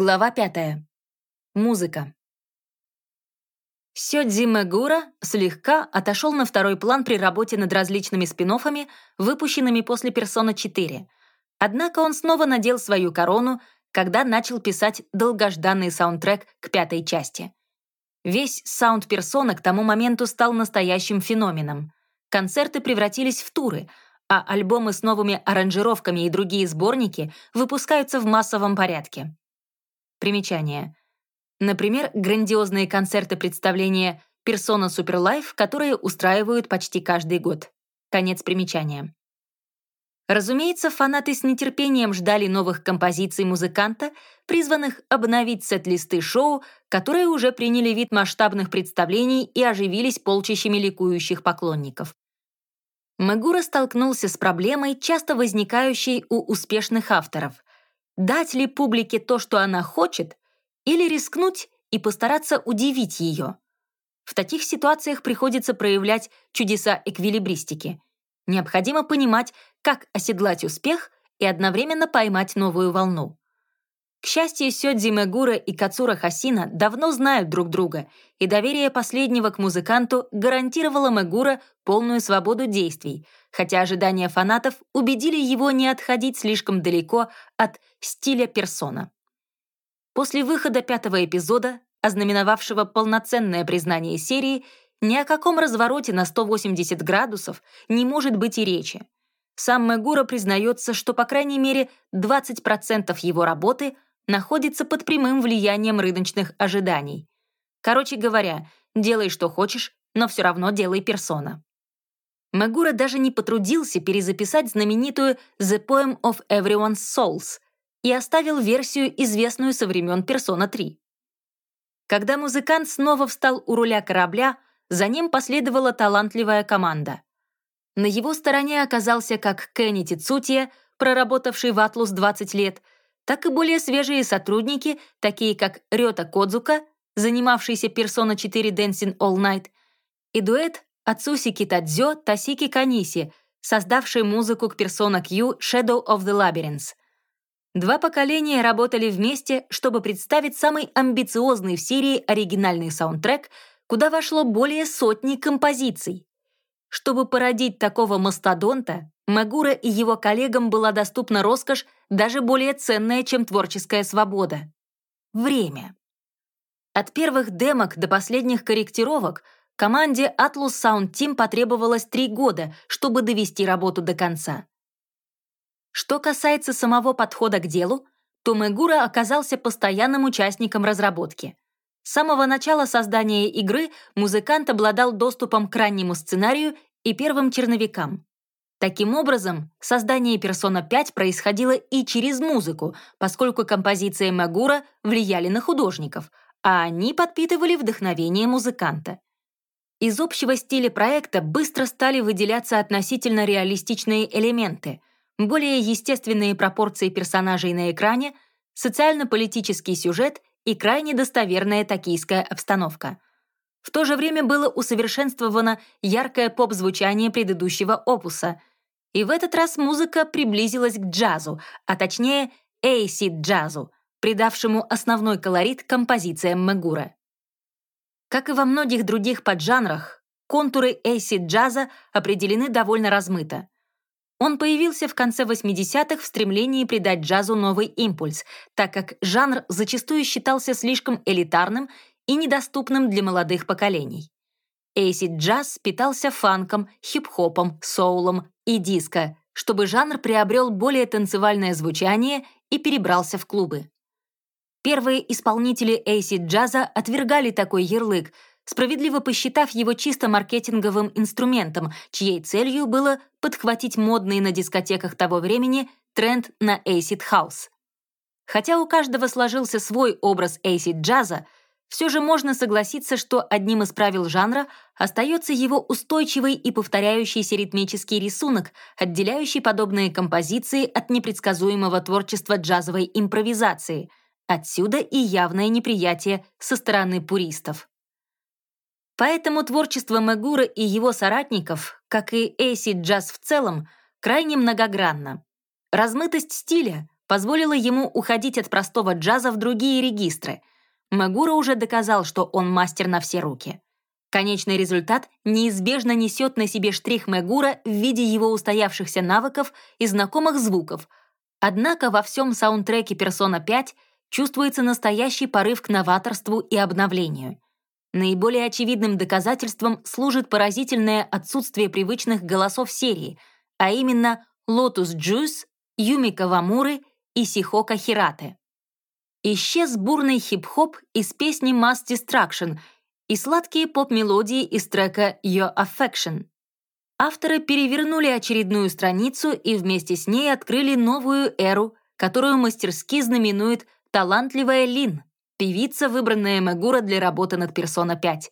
Глава пятая. Музыка. Сёдзи Мегура слегка отошел на второй план при работе над различными спин выпущенными после «Персона 4». Однако он снова надел свою корону, когда начал писать долгожданный саундтрек к пятой части. Весь саунд «Персона» к тому моменту стал настоящим феноменом. Концерты превратились в туры, а альбомы с новыми аранжировками и другие сборники выпускаются в массовом порядке. Примечание. Например, грандиозные концерты представления «Персона Суперлайф», которые устраивают почти каждый год. Конец примечания. Разумеется, фанаты с нетерпением ждали новых композиций музыканта, призванных обновить сет-листы шоу, которые уже приняли вид масштабных представлений и оживились полчищами ликующих поклонников. Магура столкнулся с проблемой, часто возникающей у успешных авторов. Дать ли публике то, что она хочет, или рискнуть и постараться удивить ее? В таких ситуациях приходится проявлять чудеса эквилибристики. Необходимо понимать, как оседлать успех и одновременно поймать новую волну. К счастью, Сёдзи Мегура и Кацура Хасина давно знают друг друга, и доверие последнего к музыканту гарантировало Мегура полную свободу действий, хотя ожидания фанатов убедили его не отходить слишком далеко от стиля персона. После выхода пятого эпизода, ознаменовавшего полноценное признание серии, ни о каком развороте на 180 градусов не может быть и речи. Сам Мегура признается, что по крайней мере 20% его работы — находится под прямым влиянием рыночных ожиданий. Короче говоря, делай что хочешь, но все равно делай персона. Магура даже не потрудился перезаписать знаменитую «The Poem of Everyone's Souls» и оставил версию, известную со времен «Персона 3». Когда музыкант снова встал у руля корабля, за ним последовала талантливая команда. На его стороне оказался как Кенни Тицутия, проработавший в «Атлус» 20 лет — так и более свежие сотрудники, такие как Рёта Кодзука, занимавшийся Persona 4 Dancing All Night, и дуэт Ацуси Китадзё Тасики Каниси, создавший музыку к Persona Q Shadow of the Labyrinth. Два поколения работали вместе, чтобы представить самый амбициозный в серии оригинальный саундтрек, куда вошло более сотни композиций. Чтобы породить такого мастодонта, Магура и его коллегам была доступна роскошь, даже более ценная, чем творческая свобода. Время. От первых демок до последних корректировок команде Atlus Sound Team потребовалось три года, чтобы довести работу до конца. Что касается самого подхода к делу, то Мегура оказался постоянным участником разработки. С самого начала создания игры музыкант обладал доступом к раннему сценарию и первым черновикам. Таким образом, создание Persona 5 происходило и через музыку, поскольку композиции Магура влияли на художников, а они подпитывали вдохновение музыканта. Из общего стиля проекта быстро стали выделяться относительно реалистичные элементы, более естественные пропорции персонажей на экране, социально-политический сюжет и крайне достоверная токийская обстановка. В то же время было усовершенствовано яркое поп-звучание предыдущего опуса, и в этот раз музыка приблизилась к джазу, а точнее эйсид-джазу, придавшему основной колорит композициям Мегура. Как и во многих других поджанрах, контуры эйсид-джаза определены довольно размыто. Он появился в конце 80-х в стремлении придать джазу новый импульс, так как жанр зачастую считался слишком элитарным и недоступным для молодых поколений. Эйсид-джаз питался фанком, хип-хопом, соулом и диско, чтобы жанр приобрел более танцевальное звучание и перебрался в клубы. Первые исполнители эйсид-джаза отвергали такой ярлык, справедливо посчитав его чисто маркетинговым инструментом, чьей целью было подхватить модный на дискотеках того времени тренд на acid house. Хотя у каждого сложился свой образ acid джаза, все же можно согласиться, что одним из правил жанра остается его устойчивый и повторяющийся ритмический рисунок, отделяющий подобные композиции от непредсказуемого творчества джазовой импровизации. Отсюда и явное неприятие со стороны пуристов. Поэтому творчество Мегура и его соратников, как и эйсид джаз в целом, крайне многогранно. Размытость стиля, позволило ему уходить от простого джаза в другие регистры. Магура уже доказал, что он мастер на все руки. Конечный результат неизбежно несет на себе штрих Мегура в виде его устоявшихся навыков и знакомых звуков. Однако во всем саундтреке «Персона 5» чувствуется настоящий порыв к новаторству и обновлению. Наиболее очевидным доказательством служит поразительное отсутствие привычных голосов серии, а именно Lotus Juice, Юми Кавамуры и Сихока Хираты. Исчез бурный хип-хоп из песни Mass Destruction и сладкие поп-мелодии из трека Your Affection. Авторы перевернули очередную страницу и вместе с ней открыли новую эру, которую мастерски знаменует талантливая Лин, певица, выбранная Мегура для работы над «Персона 5».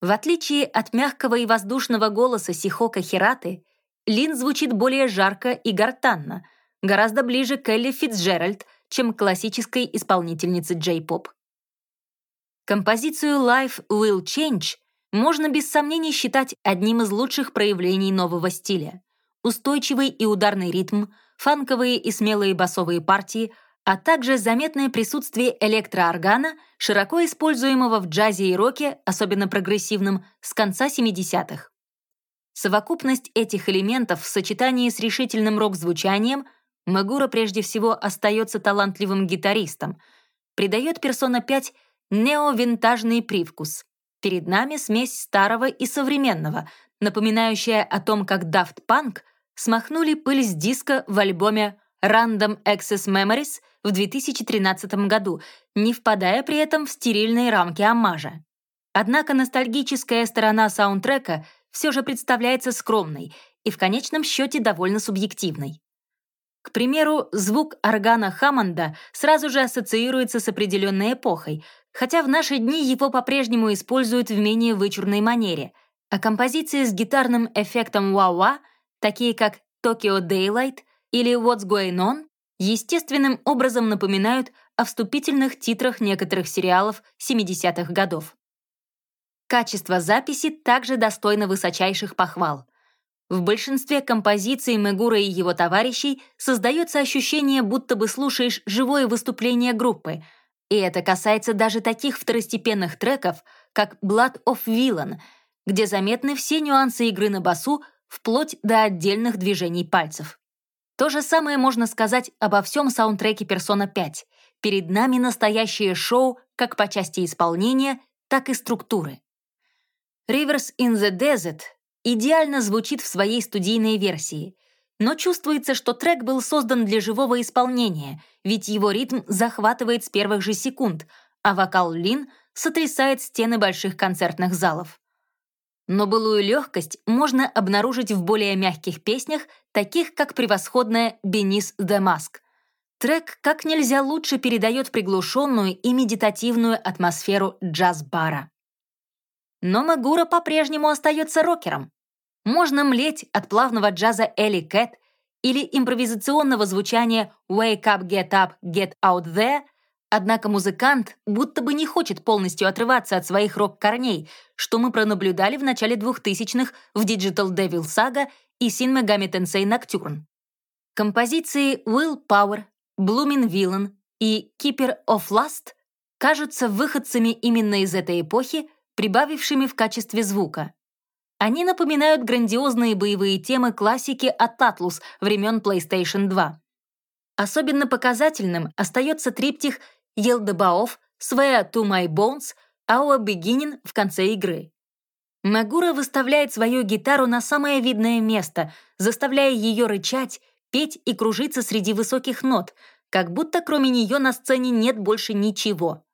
В отличие от мягкого и воздушного голоса Сихока Хираты, Лин звучит более жарко и гортанно, гораздо ближе к Элли Фитцджеральд, чем к классической исполнительнице джей-поп. Композицию «Life Will Change» можно без сомнений считать одним из лучших проявлений нового стиля. Устойчивый и ударный ритм, фанковые и смелые басовые партии, а также заметное присутствие электрооргана, широко используемого в джазе и роке, особенно прогрессивном, с конца 70-х. Совокупность этих элементов в сочетании с решительным рок-звучанием Магура прежде всего остается талантливым гитаристом, придает «Персона 5» нео-винтажный привкус. Перед нами смесь старого и современного, напоминающая о том, как Daft Punk смахнули пыль с диска в альбоме Random Access Memories в 2013 году, не впадая при этом в стерильные рамки омажа. Однако ностальгическая сторона саундтрека все же представляется скромной и в конечном счете довольно субъективной. К примеру, звук органа Хаммонда сразу же ассоциируется с определенной эпохой, хотя в наши дни его по-прежнему используют в менее вычурной манере, а композиции с гитарным эффектом вау-ва, такие как Tokyo Daylight или What's Going On, естественным образом напоминают о вступительных титрах некоторых сериалов 70-х годов. Качество записи также достойно высочайших похвал. В большинстве композиций Мегура и его товарищей создается ощущение, будто бы слушаешь живое выступление группы, и это касается даже таких второстепенных треков, как Blood of Villain, где заметны все нюансы игры на басу вплоть до отдельных движений пальцев. То же самое можно сказать обо всем саундтреке «Персона 5». Перед нами настоящее шоу как по части исполнения, так и структуры. «Rivers in the Desert» идеально звучит в своей студийной версии, но чувствуется, что трек был создан для живого исполнения, ведь его ритм захватывает с первых же секунд, а вокал Лин сотрясает стены больших концертных залов. Но былую легкость можно обнаружить в более мягких песнях, таких как превосходная «Бенис the Mask». Трек как нельзя лучше передает приглушенную и медитативную атмосферу джаз-бара. Но Магура по-прежнему остается рокером. Можно млеть от плавного джаза Элли Кэт или импровизационного звучания «Wake up, get up, get out there», однако музыкант будто бы не хочет полностью отрываться от своих рок-корней, что мы пронаблюдали в начале 2000-х в Digital Devil Saga и Sin Megami Tensei Nocturne. Композиции Will Power, Blooming Villain и Keeper of Lust кажутся выходцами именно из этой эпохи, прибавившими в качестве звука. Они напоминают грандиозные боевые темы классики от Atlus времен PlayStation 2. Особенно показательным остается триптих Елдебаов, Swear to My Bones, Our Beginning в конце игры. Магура выставляет свою гитару на самое видное место, заставляя ее рычать, петь и кружиться среди высоких нот, как будто кроме нее на сцене нет больше ничего.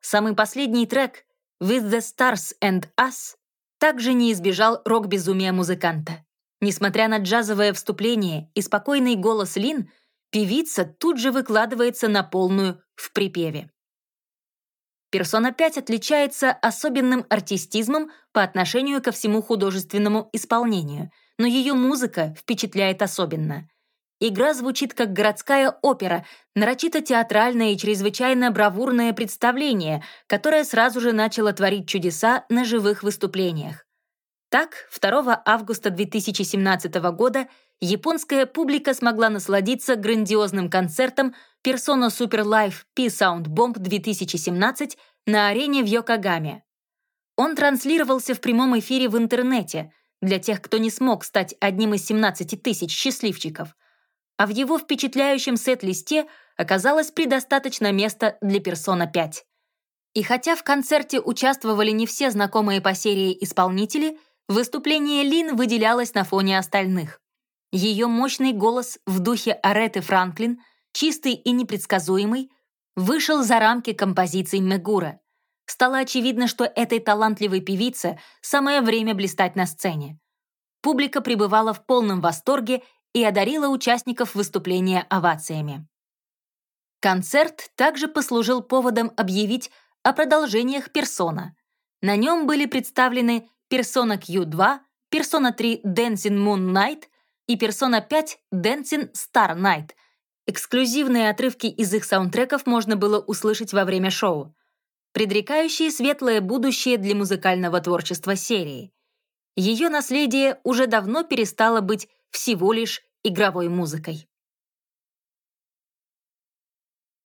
Самый последний трек «With the Stars and Us» также не избежал рок-безумия музыканта. Несмотря на джазовое вступление и спокойный голос Лин, певица тут же выкладывается на полную в припеве. «Персона 5» отличается особенным артистизмом по отношению ко всему художественному исполнению, но ее музыка впечатляет особенно. Игра звучит как городская опера, нарочито театральное и чрезвычайно бравурное представление, которое сразу же начало творить чудеса на живых выступлениях. Так, 2 августа 2017 года японская публика смогла насладиться грандиозным концертом Persona Super Live P-Sound Bomb 2017 на арене в Йокогаме. Он транслировался в прямом эфире в интернете для тех, кто не смог стать одним из 17 тысяч счастливчиков, а в его впечатляющем сет-листе оказалось предостаточно места для Persona 5. И хотя в концерте участвовали не все знакомые по серии исполнители, выступление Лин выделялось на фоне остальных. Ее мощный голос в духе Ареты Франклин, чистый и непредсказуемый, вышел за рамки композиций Мегура. Стало очевидно, что этой талантливой певице самое время блистать на сцене. Публика пребывала в полном восторге и одарила участников выступления овациями. Концерт также послужил поводом объявить о продолжениях персона. На нем были представлены персона Q2, персона 3 Dancing Moon Night и персона 5 Dancing Star Night. Эксклюзивные отрывки из их саундтреков можно было услышать во время шоу, предрекающие светлое будущее для музыкального творчества серии. Ее наследие уже давно перестало быть всего лишь игровой музыкой.